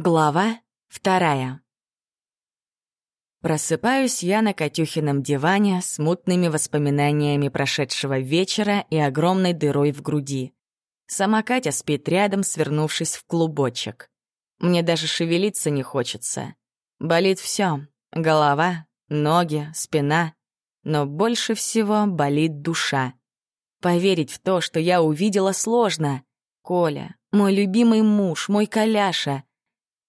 Глава вторая. Просыпаюсь я на Катюхином диване с мутными воспоминаниями прошедшего вечера и огромной дырой в груди. Сама Катя спит рядом, свернувшись в клубочек. Мне даже шевелиться не хочется. Болит все: голова, ноги, спина. Но больше всего болит душа. Поверить в то, что я увидела, сложно. Коля, мой любимый муж, мой Коляша —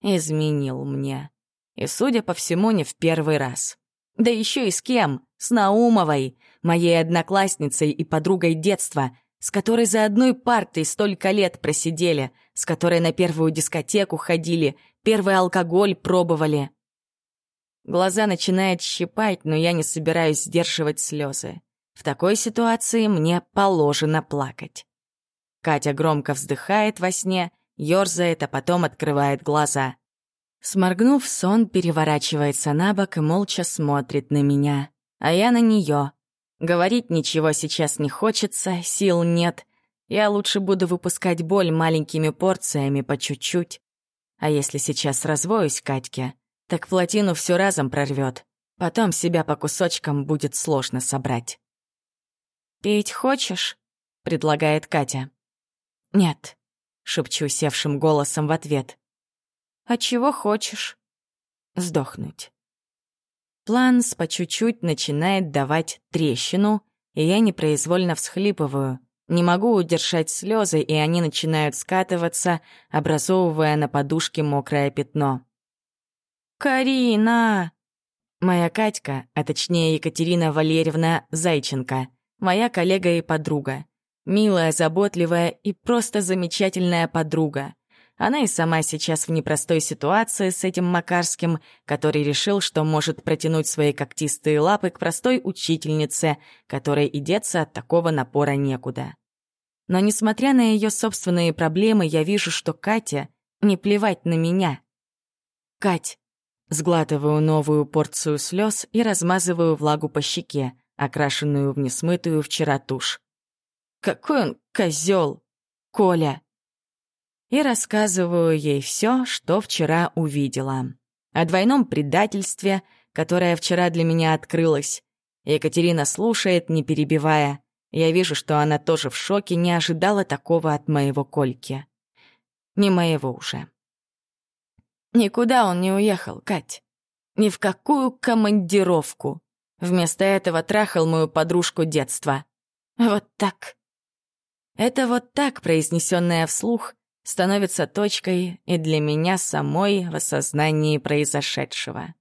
изменил мне. И, судя по всему, не в первый раз. Да еще и с кем? С Наумовой, моей одноклассницей и подругой детства, с которой за одной партой столько лет просидели, с которой на первую дискотеку ходили, первый алкоголь пробовали. Глаза начинают щипать, но я не собираюсь сдерживать слезы. В такой ситуации мне положено плакать. Катя громко вздыхает во сне ёрзает, а потом открывает глаза. Сморгнув, сон переворачивается на бок и молча смотрит на меня. А я на неё. Говорить ничего сейчас не хочется, сил нет. Я лучше буду выпускать боль маленькими порциями по чуть-чуть. А если сейчас развоюсь Катьке, так плотину всё разом прорвёт. Потом себя по кусочкам будет сложно собрать. «Пить хочешь?» — предлагает Катя. «Нет», шепчу севшим голосом в ответ. «А чего хочешь?» «Сдохнуть». План по чуть-чуть начинает давать трещину, и я непроизвольно всхлипываю. Не могу удержать слезы, и они начинают скатываться, образовывая на подушке мокрое пятно. «Карина!» Моя Катька, а точнее Екатерина Валерьевна Зайченко, моя коллега и подруга. Милая, заботливая и просто замечательная подруга. Она и сама сейчас в непростой ситуации с этим Макарским, который решил, что может протянуть свои когтистые лапы к простой учительнице, которой и деться от такого напора некуда. Но несмотря на ее собственные проблемы, я вижу, что Катя не плевать на меня. «Кать!» Сглатываю новую порцию слез и размазываю влагу по щеке, окрашенную в несмытую вчера тушь. Какой он козел, Коля. И рассказываю ей все, что вчера увидела. О двойном предательстве, которое вчера для меня открылось. Екатерина слушает, не перебивая. Я вижу, что она тоже в шоке, не ожидала такого от моего Кольки. Не моего уже. Никуда он не уехал, Кать. Ни в какую командировку. Вместо этого трахал мою подружку детства. Вот так. Это вот так, произнесенное вслух, становится точкой и для меня самой в осознании произошедшего.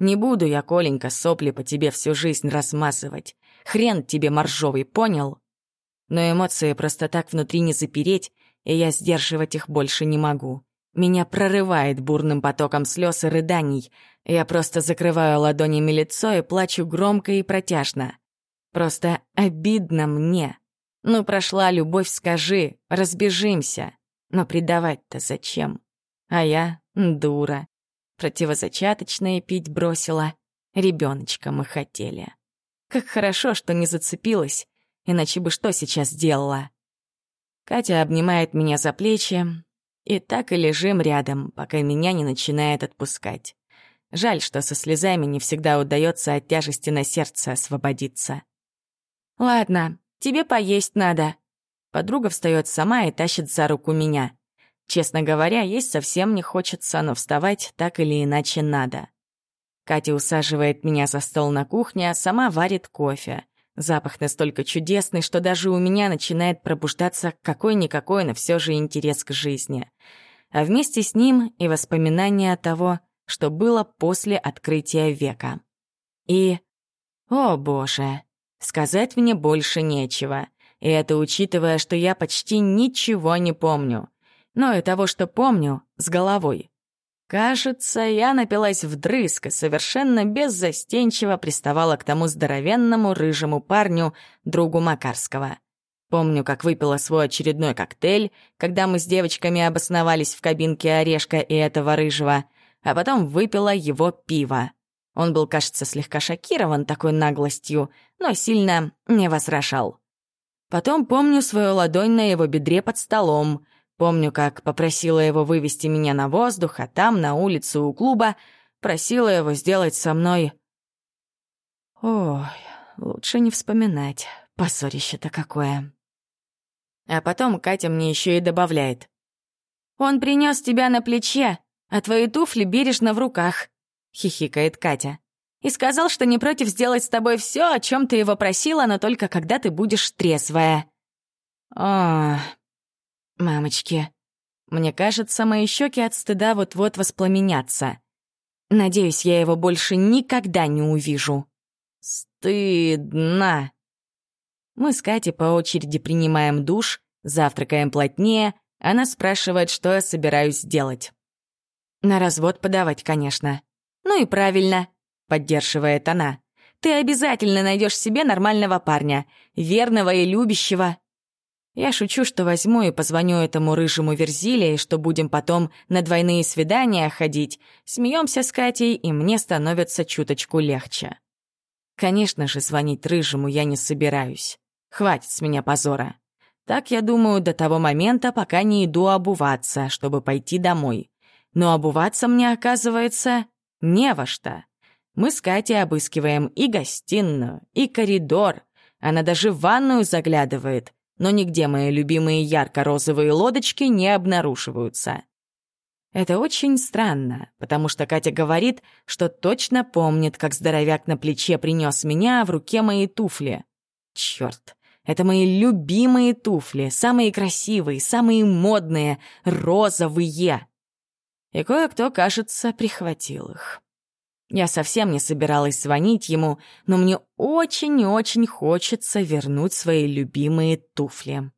Не буду я, Коленька, сопли по тебе всю жизнь размазывать. Хрен тебе моржовый, понял? Но эмоции просто так внутри не запереть, и я сдерживать их больше не могу. Меня прорывает бурным потоком слез и рыданий. Я просто закрываю ладонями лицо и плачу громко и протяжно. Просто обидно мне. Ну, прошла любовь, скажи, разбежимся. Но предавать-то зачем? А я дура. Противозачаточное пить бросила. Ребеночка мы хотели. Как хорошо, что не зацепилась, иначе бы что сейчас делала? Катя обнимает меня за плечи, и так и лежим рядом, пока меня не начинает отпускать. Жаль, что со слезами не всегда удается от тяжести на сердце освободиться. «Ладно, Тебе поесть надо». Подруга встает сама и тащит за руку меня. Честно говоря, есть совсем не хочется, но вставать так или иначе надо. Катя усаживает меня за стол на кухне, а сама варит кофе. Запах настолько чудесный, что даже у меня начинает пробуждаться какой-никакой, но все же интерес к жизни. А вместе с ним и воспоминания того, что было после открытия века. И... О, боже! Сказать мне больше нечего. И это учитывая, что я почти ничего не помню. Но и того, что помню, с головой. Кажется, я напилась вдрызг и совершенно беззастенчиво приставала к тому здоровенному рыжему парню, другу Макарского. Помню, как выпила свой очередной коктейль, когда мы с девочками обосновались в кабинке Орешка и этого рыжего, а потом выпила его пиво. Он был, кажется, слегка шокирован такой наглостью, но сильно не возражал. Потом помню свою ладонь на его бедре под столом, Помню, как попросила его вывести меня на воздух, а там, на улицу у клуба, просила его сделать со мной... Ой, лучше не вспоминать. Позорище-то какое. А потом Катя мне еще и добавляет. «Он принес тебя на плече, а твои туфли бережно в руках», — хихикает Катя. «И сказал, что не против сделать с тобой все, о чем ты его просила, но только когда ты будешь трезвая». О, мамочки. Мне кажется, мои щеки от стыда вот-вот воспламенятся. Надеюсь, я его больше никогда не увижу. Стыдно. Мы с Катей по очереди принимаем душ, завтракаем плотнее, она спрашивает, что я собираюсь делать. На развод подавать, конечно. Ну и правильно, поддерживает она. Ты обязательно найдешь себе нормального парня, верного и любящего. Я шучу, что возьму и позвоню этому рыжему Верзиле, и что будем потом на двойные свидания ходить. Смеемся с Катей, и мне становится чуточку легче. Конечно же, звонить рыжему я не собираюсь. Хватит с меня позора. Так я думаю до того момента, пока не иду обуваться, чтобы пойти домой. Но обуваться мне, оказывается, не во что. Мы с Катей обыскиваем и гостиную, и коридор. Она даже в ванную заглядывает, но нигде мои любимые ярко-розовые лодочки не обнаруживаются. Это очень странно, потому что Катя говорит, что точно помнит, как здоровяк на плече принес меня, а в руке мои туфли. Черт, это мои любимые туфли, самые красивые, самые модные, розовые. И кое-кто, кажется, прихватил их. Я совсем не собиралась звонить ему, но мне очень-очень хочется вернуть свои любимые туфли.